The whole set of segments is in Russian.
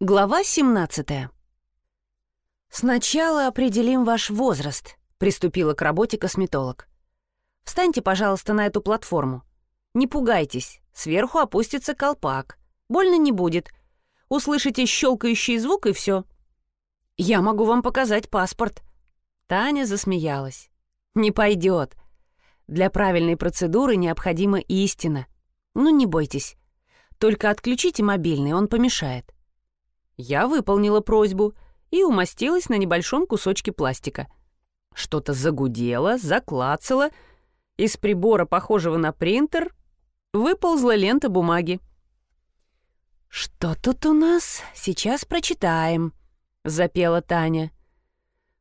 Глава 17. «Сначала определим ваш возраст», — приступила к работе косметолог. «Встаньте, пожалуйста, на эту платформу. Не пугайтесь, сверху опустится колпак. Больно не будет. Услышите щелкающий звук и все. Я могу вам показать паспорт». Таня засмеялась. «Не пойдет. Для правильной процедуры необходима истина. Ну, не бойтесь. Только отключите мобильный, он помешает». Я выполнила просьбу и умостилась на небольшом кусочке пластика. Что-то загудело, заклацало. Из прибора, похожего на принтер, выползла лента бумаги. «Что тут у нас? Сейчас прочитаем», — запела Таня.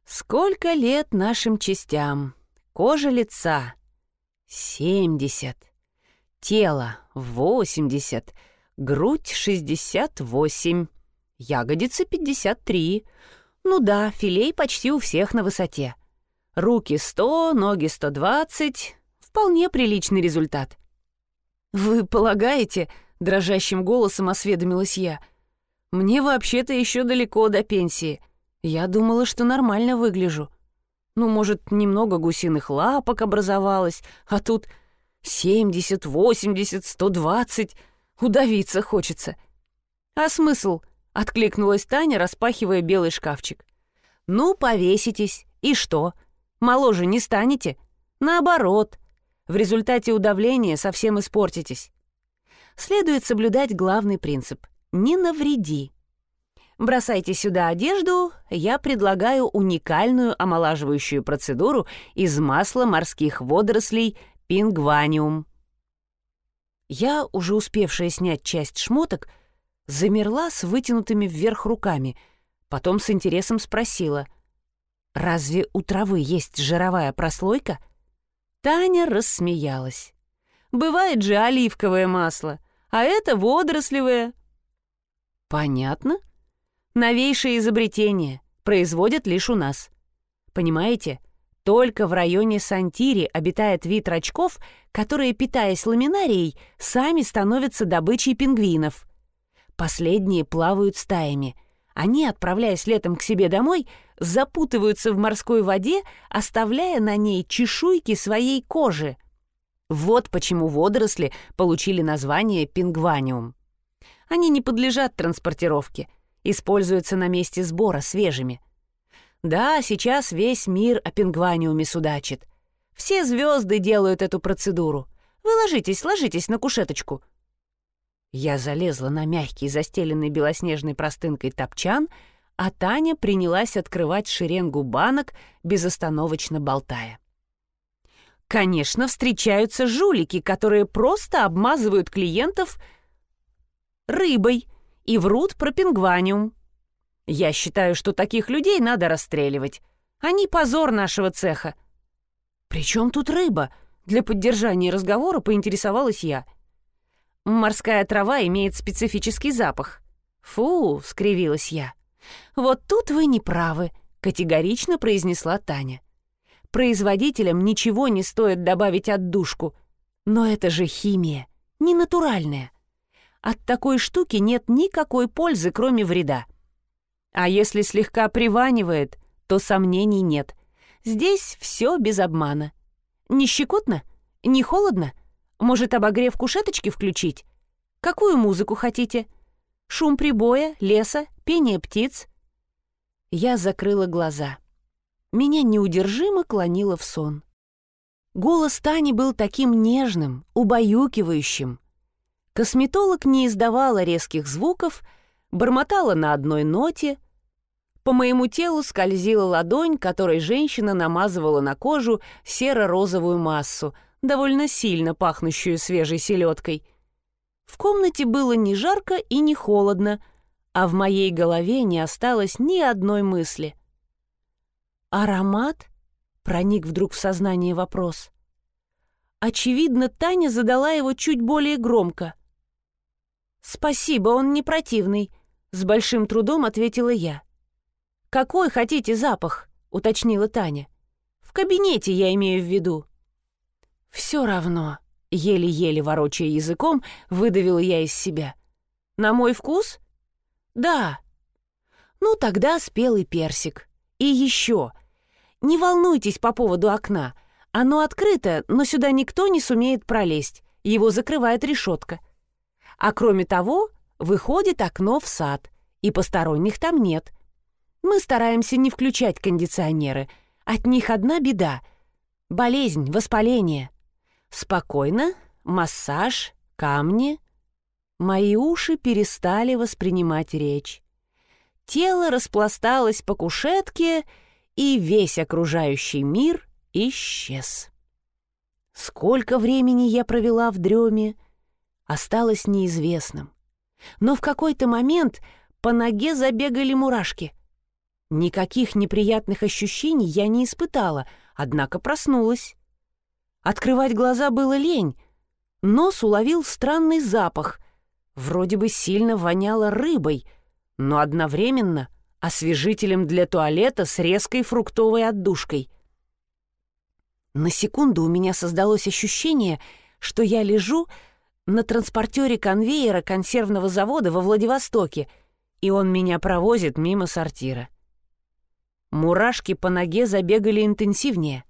«Сколько лет нашим частям? Кожа лица — семьдесят, тело — восемьдесят, грудь — шестьдесят восемь, ягодицы — пятьдесят три. Ну да, филей почти у всех на высоте. Руки сто, ноги сто двадцать. Вполне приличный результат». «Вы полагаете?» — дрожащим голосом осведомилась я. «Мне вообще-то еще далеко до пенсии. Я думала, что нормально выгляжу. Ну, может, немного гусиных лапок образовалось, а тут семьдесят, восемьдесят, сто двадцать. Удавиться хочется. А смысл?» — откликнулась Таня, распахивая белый шкафчик. «Ну, повеситесь. И что? Моложе не станете? Наоборот. В результате удавления совсем испортитесь. Следует соблюдать главный принцип — не навреди. Бросайте сюда одежду, я предлагаю уникальную омолаживающую процедуру из масла морских водорослей пингваниум. Я, уже успевшая снять часть шмоток, замерла с вытянутыми вверх руками, потом с интересом спросила, «Разве у травы есть жировая прослойка?» Таня рассмеялась. «Бывает же оливковое масло, а это водорослевое». «Понятно», Новейшее изобретение производят лишь у нас. Понимаете, только в районе Сантири обитает вид рачков, которые, питаясь ламинарией, сами становятся добычей пингвинов. Последние плавают стаями. Они, отправляясь летом к себе домой, запутываются в морской воде, оставляя на ней чешуйки своей кожи. Вот почему водоросли получили название пингваниум. Они не подлежат транспортировке — используются на месте сбора свежими. Да, сейчас весь мир о пингваниуме судачит. Все звезды делают эту процедуру. Вы ложитесь, ложитесь на кушеточку. Я залезла на мягкий, застеленный белоснежной простынкой топчан, а Таня принялась открывать шеренгу банок, безостановочно болтая. Конечно, встречаются жулики, которые просто обмазывают клиентов рыбой и врут про пингваниум. Я считаю, что таких людей надо расстреливать. Они позор нашего цеха. «При чем тут рыба?» Для поддержания разговора поинтересовалась я. «Морская трава имеет специфический запах». «Фу!» — скривилась я. «Вот тут вы не правы», — категорично произнесла Таня. «Производителям ничего не стоит добавить отдушку. Но это же химия, не натуральная. От такой штуки нет никакой пользы, кроме вреда. А если слегка приванивает, то сомнений нет. Здесь все без обмана. Не щекотно? Не холодно? Может, обогрев кушеточки включить? Какую музыку хотите? Шум прибоя, леса, пение птиц? Я закрыла глаза. Меня неудержимо клонило в сон. Голос Тани был таким нежным, убаюкивающим. Косметолог не издавала резких звуков, бормотала на одной ноте. По моему телу скользила ладонь, которой женщина намазывала на кожу серо-розовую массу, довольно сильно пахнущую свежей селедкой. В комнате было не жарко и не холодно, а в моей голове не осталось ни одной мысли. «Аромат?» — проник вдруг в сознание вопрос. Очевидно, Таня задала его чуть более громко — «Спасибо, он не противный», — с большим трудом ответила я. «Какой хотите запах?» — уточнила Таня. «В кабинете я имею в виду». «Все равно», — еле-еле ворочая языком, выдавила я из себя. «На мой вкус?» «Да», Ну, тогда спелый персик. И еще. Не волнуйтесь по поводу окна. Оно открыто, но сюда никто не сумеет пролезть. Его закрывает решетка. А кроме того, выходит окно в сад, и посторонних там нет. Мы стараемся не включать кондиционеры. От них одна беда — болезнь, воспаление. Спокойно, массаж, камни. Мои уши перестали воспринимать речь. Тело распласталось по кушетке, и весь окружающий мир исчез. Сколько времени я провела в дреме, осталось неизвестным. Но в какой-то момент по ноге забегали мурашки. Никаких неприятных ощущений я не испытала, однако проснулась. Открывать глаза было лень. Нос уловил странный запах. Вроде бы сильно воняло рыбой, но одновременно освежителем для туалета с резкой фруктовой отдушкой. На секунду у меня создалось ощущение, что я лежу на транспортере конвейера консервного завода во Владивостоке, и он меня провозит мимо сортира. Мурашки по ноге забегали интенсивнее.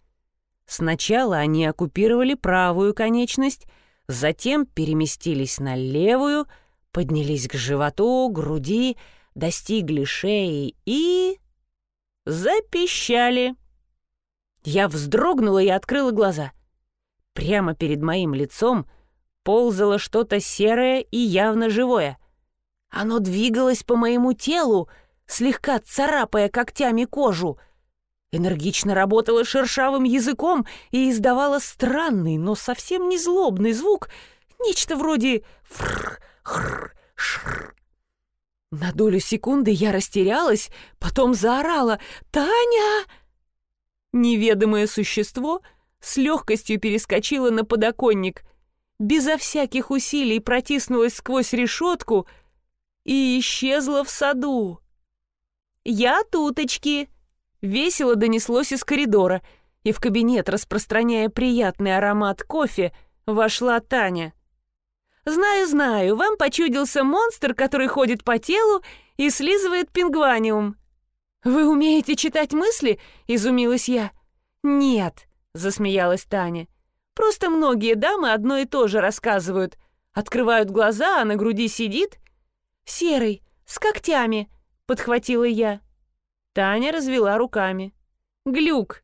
Сначала они оккупировали правую конечность, затем переместились на левую, поднялись к животу, груди, достигли шеи и... запищали. Я вздрогнула и открыла глаза. Прямо перед моим лицом ползало что-то серое и явно живое. Оно двигалось по моему телу, слегка царапая когтями кожу. Энергично работало шершавым языком и издавало странный, но совсем не злобный звук, нечто вроде фр хр шр На долю секунды я растерялась, потом заорала «Таня!» Неведомое существо с легкостью перескочило на подоконник, безо всяких усилий протиснулось сквозь решетку и исчезло в саду. «Я туточки!» Весело донеслось из коридора, и в кабинет, распространяя приятный аромат кофе, вошла Таня. «Знаю, знаю, вам почудился монстр, который ходит по телу и слизывает пингваниум». «Вы умеете читать мысли?» — изумилась я. «Нет», — засмеялась Таня. «Просто многие дамы одно и то же рассказывают. Открывают глаза, а на груди сидит...» «Серый, с когтями», — подхватила я. Таня развела руками. «Глюк».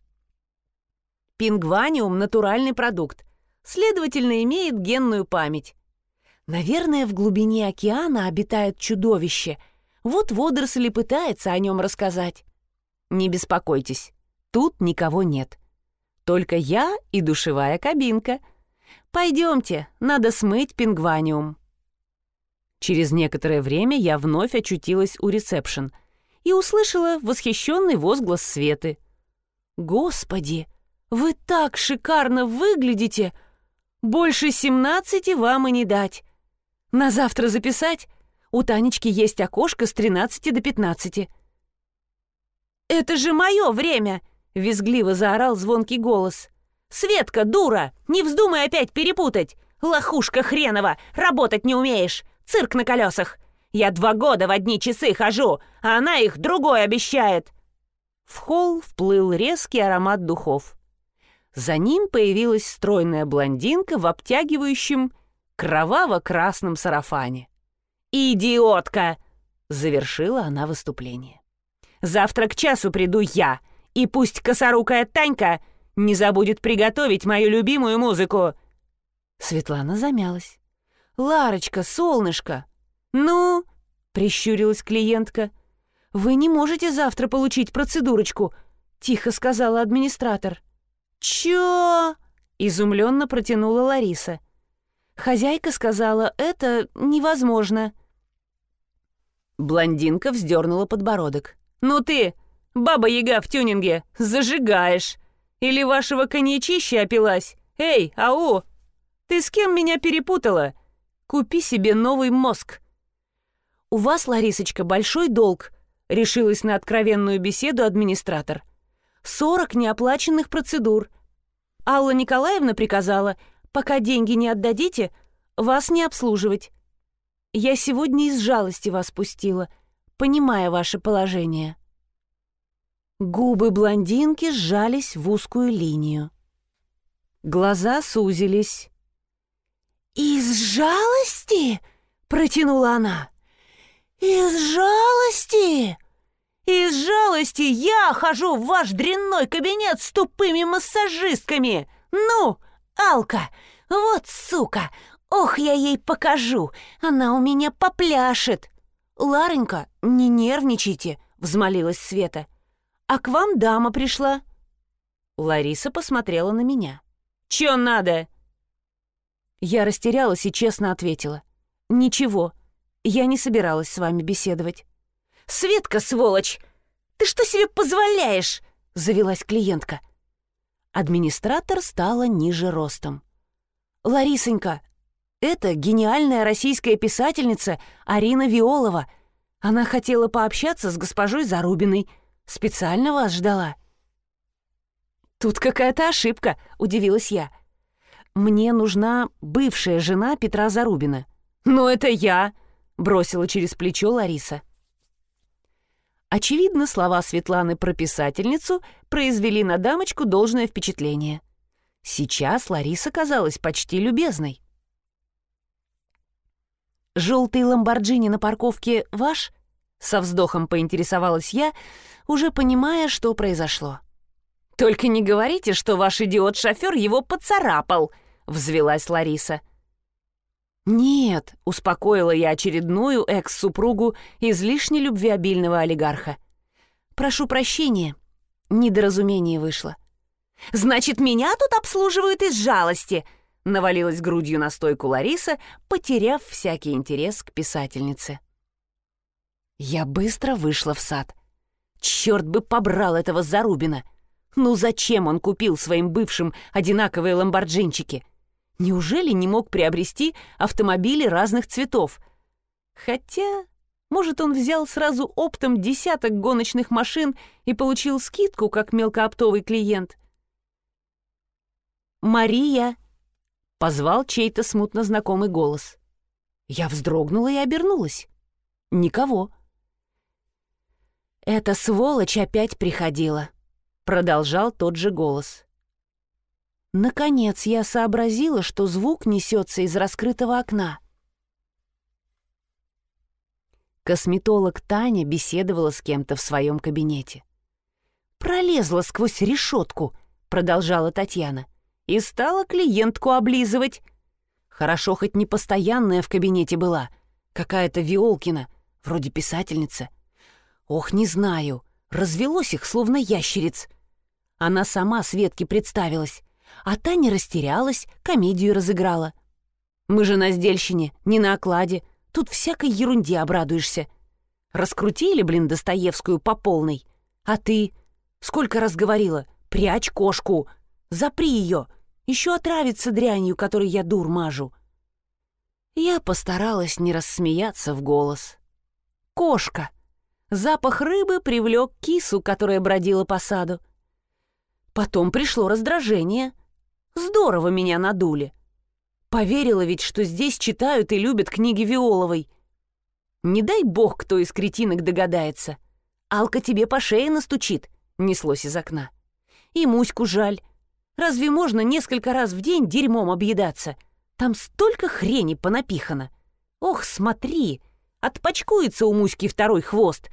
Пингваниум — натуральный продукт. Следовательно, имеет генную память. Наверное, в глубине океана обитает чудовище. Вот водоросли пытается о нем рассказать. Не беспокойтесь, тут никого нет. Только я и душевая кабинка. Пойдемте, надо смыть пингваниум. Через некоторое время я вновь очутилась у ресепшн и услышала восхищенный возглас Светы. «Господи, вы так шикарно выглядите! Больше семнадцати вам и не дать! На завтра записать? У Танечки есть окошко с тринадцати до пятнадцати». «Это же мое время!» — визгливо заорал звонкий голос. «Светка, дура! Не вздумай опять перепутать! Лохушка хренова! Работать не умеешь! Цирк на колесах! Я два года в одни часы хожу, а она их другой обещает!» В холл вплыл резкий аромат духов. За ним появилась стройная блондинка в обтягивающем кроваво-красном сарафане. «Идиотка!» — завершила она выступление. «Завтра к часу приду я, и пусть косорукая Танька не забудет приготовить мою любимую музыку!» Светлана замялась. «Ларочка, солнышко!» «Ну?» — прищурилась клиентка. «Вы не можете завтра получить процедурочку», — тихо сказала администратор. «Чё?» — изумленно протянула Лариса. Хозяйка сказала, это невозможно. Блондинка вздернула подбородок. «Ну ты, баба-яга в тюнинге, зажигаешь! Или вашего коньячища опилась? Эй, ау! Ты с кем меня перепутала? Купи себе новый мозг!» «У вас, Ларисочка, большой долг», — решилась на откровенную беседу администратор. «Сорок неоплаченных процедур. Алла Николаевна приказала, пока деньги не отдадите, вас не обслуживать. Я сегодня из жалости вас пустила. понимая ваше положение». Губы блондинки сжались в узкую линию. Глаза сузились. «Из жалости?» — протянула она. «Из жалости?» «Из жалости я хожу в ваш дрянной кабинет с тупыми массажистками! Ну, Алка, вот сука! Ох, я ей покажу! Она у меня попляшет!» «Ларенька, не нервничайте!» — взмолилась Света. «А к вам дама пришла!» Лариса посмотрела на меня. «Чё надо?» Я растерялась и честно ответила. «Ничего, я не собиралась с вами беседовать». «Светка, сволочь! Ты что себе позволяешь?» — завелась клиентка. Администратор стала ниже ростом. «Ларисонька, это гениальная российская писательница Арина Виолова. Она хотела пообщаться с госпожой Зарубиной. Специально вас ждала». «Тут какая-то ошибка», — удивилась я. «Мне нужна бывшая жена Петра Зарубина». «Но это я», — бросила через плечо Лариса. Очевидно, слова Светланы про писательницу произвели на дамочку должное впечатление. Сейчас Лариса казалась почти любезной. «Желтый ламборджини на парковке ваш?» Со вздохом поинтересовалась я, уже понимая, что произошло. «Только не говорите, что ваш идиот-шофер его поцарапал!» — взвелась Лариса. «Нет», — успокоила я очередную экс-супругу излишне любвеобильного олигарха. «Прошу прощения, недоразумение вышло». «Значит, меня тут обслуживают из жалости», — навалилась грудью на стойку Лариса, потеряв всякий интерес к писательнице. Я быстро вышла в сад. Черт бы побрал этого Зарубина! Ну зачем он купил своим бывшим одинаковые ламборджинчики? Неужели не мог приобрести автомобили разных цветов? Хотя, может, он взял сразу оптом десяток гоночных машин и получил скидку, как мелкооптовый клиент. «Мария!» — позвал чей-то смутно знакомый голос. Я вздрогнула и обернулась. Никого. «Эта сволочь опять приходила», — продолжал тот же голос. Наконец я сообразила, что звук несется из раскрытого окна. Косметолог Таня беседовала с кем-то в своем кабинете. «Пролезла сквозь решетку», — продолжала Татьяна, «и стала клиентку облизывать. Хорошо, хоть не постоянная в кабинете была, какая-то Виолкина, вроде писательница. Ох, не знаю, развелось их, словно ящериц. Она сама Светке представилась, а Таня растерялась, комедию разыграла. Мы же на сдельщине, не на окладе. Тут всякой ерунде обрадуешься. Раскрутили, блин, Достоевскую по полной. А ты? Сколько раз говорила? Прячь кошку. Запри ее. Еще отравится дрянью, которой я дур мажу. Я постаралась не рассмеяться в голос. Кошка. Запах рыбы привлек кису, которая бродила по саду. Потом пришло раздражение. Здорово меня надули. Поверила ведь, что здесь читают и любят книги Виоловой. Не дай бог, кто из кретинок догадается. Алка тебе по шее настучит, неслось из окна. И Муську жаль. Разве можно несколько раз в день дерьмом объедаться? Там столько хрени понапихано. Ох, смотри, отпачкуется у Муськи второй хвост.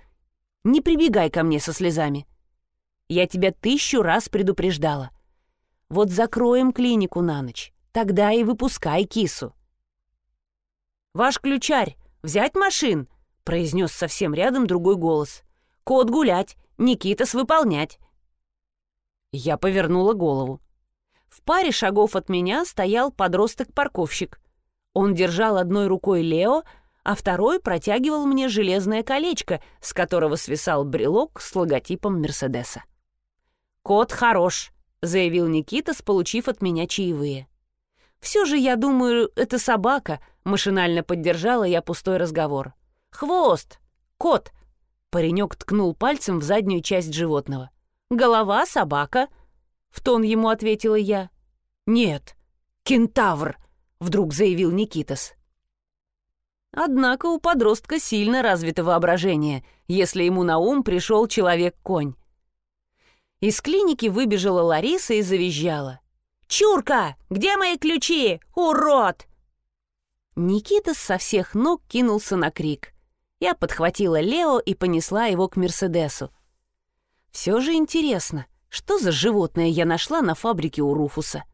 Не прибегай ко мне со слезами. Я тебя тысячу раз предупреждала. Вот закроем клинику на ночь, тогда и выпускай кису». «Ваш ключарь, взять машин!» — произнес совсем рядом другой голос. «Кот гулять, Никитас выполнять!» Я повернула голову. В паре шагов от меня стоял подросток-парковщик. Он держал одной рукой Лео, а второй протягивал мне железное колечко, с которого свисал брелок с логотипом Мерседеса. «Кот хорош», — заявил Никита, получив от меня чаевые. «Все же, я думаю, это собака», — машинально поддержала я пустой разговор. «Хвост! Кот!» — паренек ткнул пальцем в заднюю часть животного. «Голова — собака!» — в тон ему ответила я. «Нет, кентавр!» — вдруг заявил Никитас. Однако у подростка сильно развито воображение, если ему на ум пришел человек-конь. Из клиники выбежала Лариса и завизжала. «Чурка, где мои ключи? Урод!» Никита со всех ног кинулся на крик. Я подхватила Лео и понесла его к Мерседесу. Все же интересно, что за животное я нашла на фабрике у Руфуса?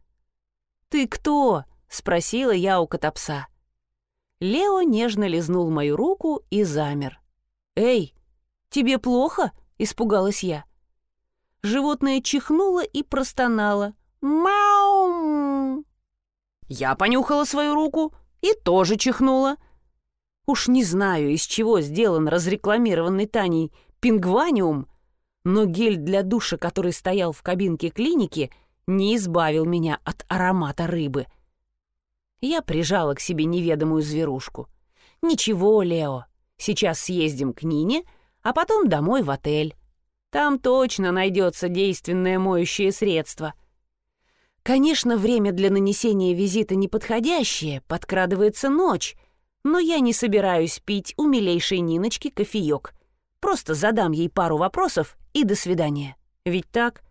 «Ты кто?» — спросила я у котопса. Лео нежно лизнул мою руку и замер. «Эй, тебе плохо?» — испугалась я. Животное чихнуло и простонало. «Мяу!» Я понюхала свою руку и тоже чихнула. Уж не знаю, из чего сделан разрекламированный Таней пингваниум, но гель для душа, который стоял в кабинке клиники, не избавил меня от аромата рыбы. Я прижала к себе неведомую зверушку. «Ничего, Лео, сейчас съездим к Нине, а потом домой в отель. Там точно найдется действенное моющее средство». Конечно, время для нанесения визита неподходящее, подкрадывается ночь, но я не собираюсь пить у милейшей Ниночки кофеек. Просто задам ей пару вопросов и до свидания. Ведь так?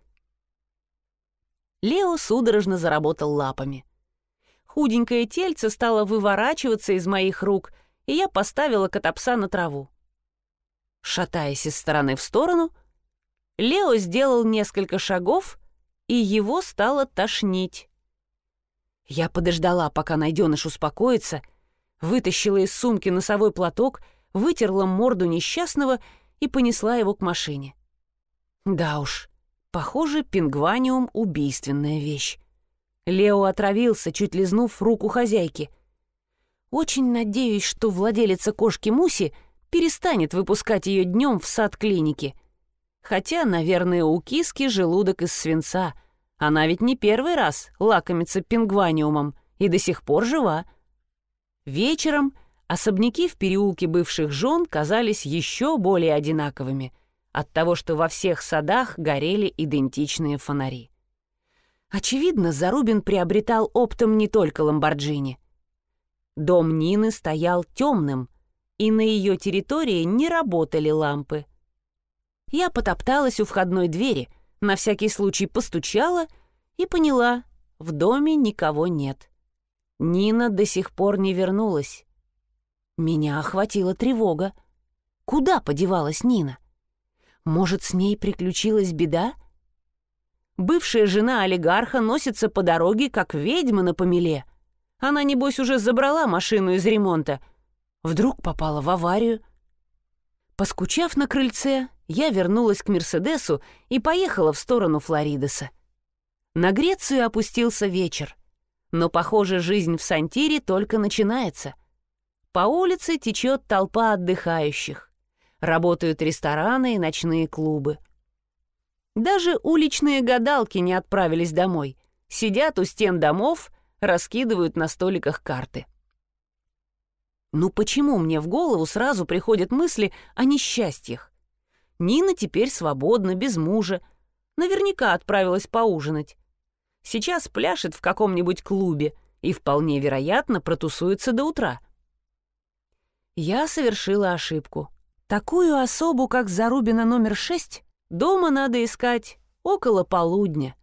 Лео судорожно заработал лапами. Худенькое тельце стало выворачиваться из моих рук, и я поставила котопса на траву. Шатаясь из стороны в сторону, Лео сделал несколько шагов, и его стало тошнить. Я подождала, пока найденыш успокоится, вытащила из сумки носовой платок, вытерла морду несчастного и понесла его к машине. Да уж, похоже, пингваниум — убийственная вещь. Лео отравился, чуть лизнув руку хозяйки. Очень надеюсь, что владелица кошки Муси перестанет выпускать ее днем в сад клиники. Хотя, наверное, у киски желудок из свинца. Она ведь не первый раз лакомится пингваниумом и до сих пор жива. Вечером особняки в переулке бывших жен казались еще более одинаковыми от того, что во всех садах горели идентичные фонари. Очевидно, Зарубин приобретал оптом не только Ламборджини. Дом Нины стоял темным, и на ее территории не работали лампы. Я потопталась у входной двери, на всякий случай постучала и поняла, в доме никого нет. Нина до сих пор не вернулась. Меня охватила тревога. Куда подевалась Нина? Может, с ней приключилась беда? Бывшая жена олигарха носится по дороге, как ведьма на помеле. Она, небось, уже забрала машину из ремонта. Вдруг попала в аварию. Поскучав на крыльце, я вернулась к Мерседесу и поехала в сторону Флоридеса. На Грецию опустился вечер. Но, похоже, жизнь в Сантире только начинается. По улице течет толпа отдыхающих. Работают рестораны и ночные клубы. Даже уличные гадалки не отправились домой. Сидят у стен домов, раскидывают на столиках карты. Ну почему мне в голову сразу приходят мысли о несчастьях? Нина теперь свободна, без мужа. Наверняка отправилась поужинать. Сейчас пляшет в каком-нибудь клубе и вполне вероятно протусуется до утра. Я совершила ошибку. Такую особу, как Зарубина номер шесть, дома надо искать около полудня.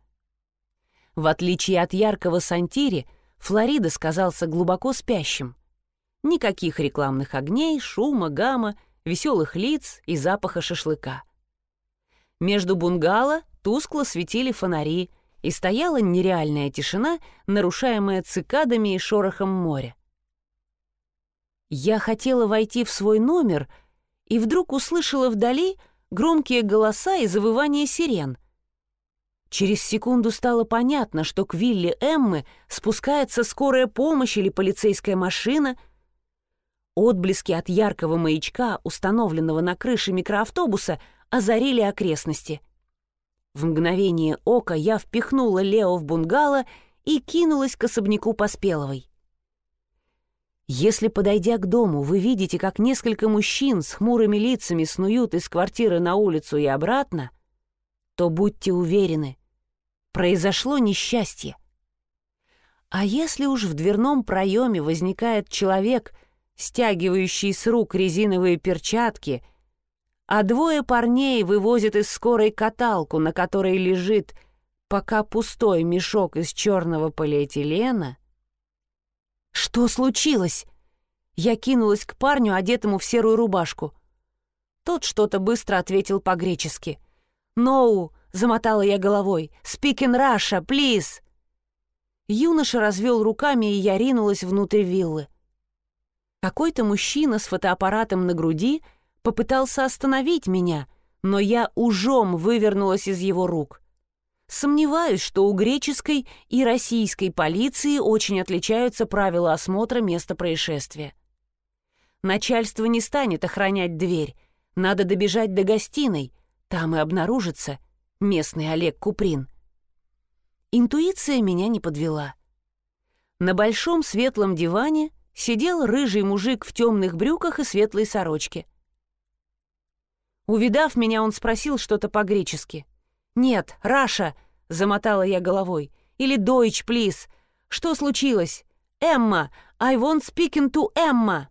В отличие от яркого Сантири, Флорида сказался глубоко спящим. Никаких рекламных огней, шума, гамма, веселых лиц и запаха шашлыка. Между бунгало тускло светили фонари, и стояла нереальная тишина, нарушаемая цикадами и шорохом моря. Я хотела войти в свой номер — и вдруг услышала вдали громкие голоса и завывание сирен. Через секунду стало понятно, что к вилле Эммы спускается скорая помощь или полицейская машина. Отблески от яркого маячка, установленного на крыше микроавтобуса, озарили окрестности. В мгновение ока я впихнула Лео в бунгало и кинулась к особняку Поспеловой. Если, подойдя к дому, вы видите, как несколько мужчин с хмурыми лицами снуют из квартиры на улицу и обратно, то будьте уверены, произошло несчастье. А если уж в дверном проеме возникает человек стягивающий с рук резиновые перчатки, а двое парней вывозят из скорой каталку, на которой лежит пока пустой мешок из черного полиэтилена. Что случилось? Я кинулась к парню, одетому в серую рубашку. Тот что-то быстро ответил по-гречески. «Ноу!» — замотала я головой. «Speak in Russia, please!» Юноша развел руками, и я ринулась внутрь виллы. Какой-то мужчина с фотоаппаратом на груди попытался остановить меня, но я ужом вывернулась из его рук. Сомневаюсь, что у греческой и российской полиции очень отличаются правила осмотра места происшествия. Начальство не станет охранять дверь. Надо добежать до гостиной. Там и обнаружится местный Олег Куприн. Интуиция меня не подвела. На большом светлом диване сидел рыжий мужик в темных брюках и светлой сорочке. Увидав меня, он спросил что-то по-гречески. «Нет, Раша!» — замотала я головой. «Или Deutsch, плиз. Что случилось? Эмма! I want speaking to Эмма!»